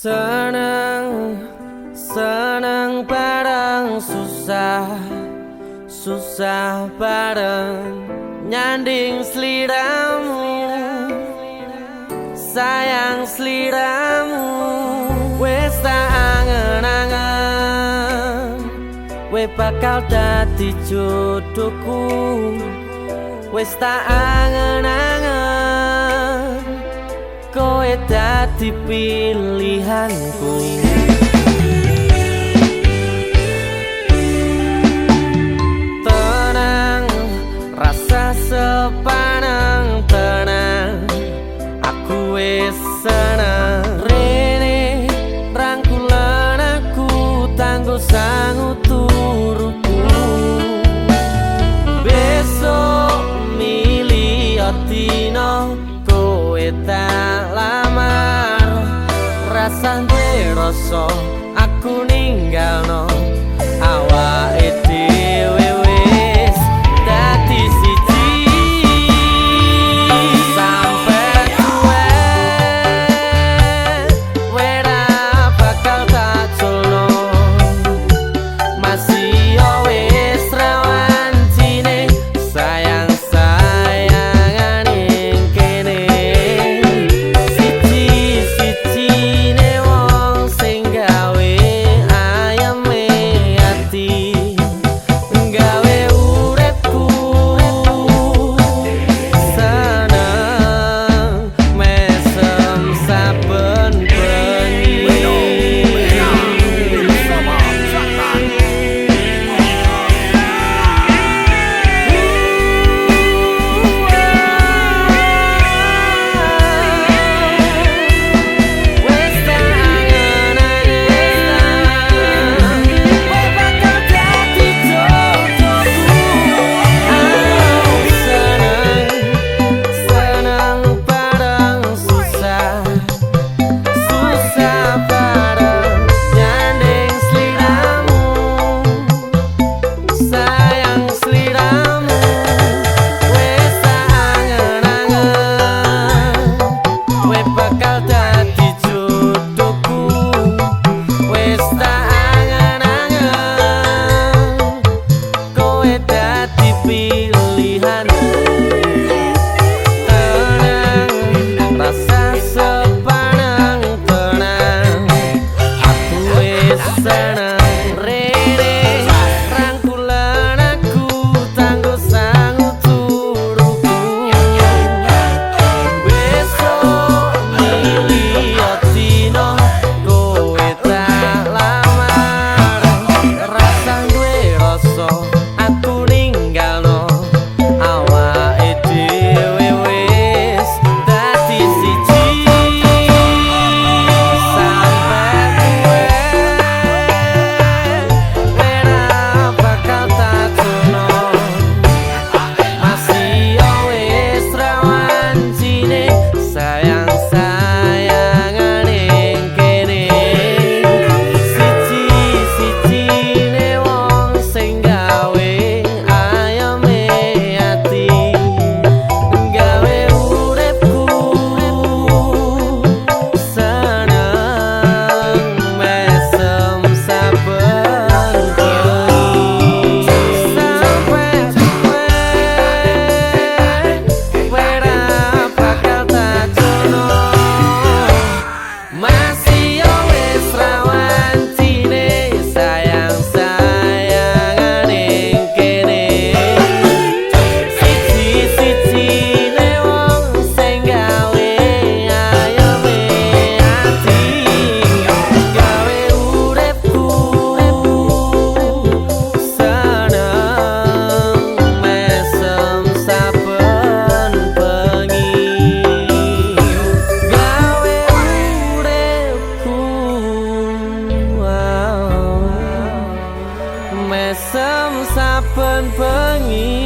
Senang, senang bareng susah Susah bareng nyanding seliramu. Sayang seliramu Wes angen-angen. We bakal dadi jodohku. Wes tak angen-angen Kowe dadi pilihanku kue rasa aku ninggalno. No semsapen pengi.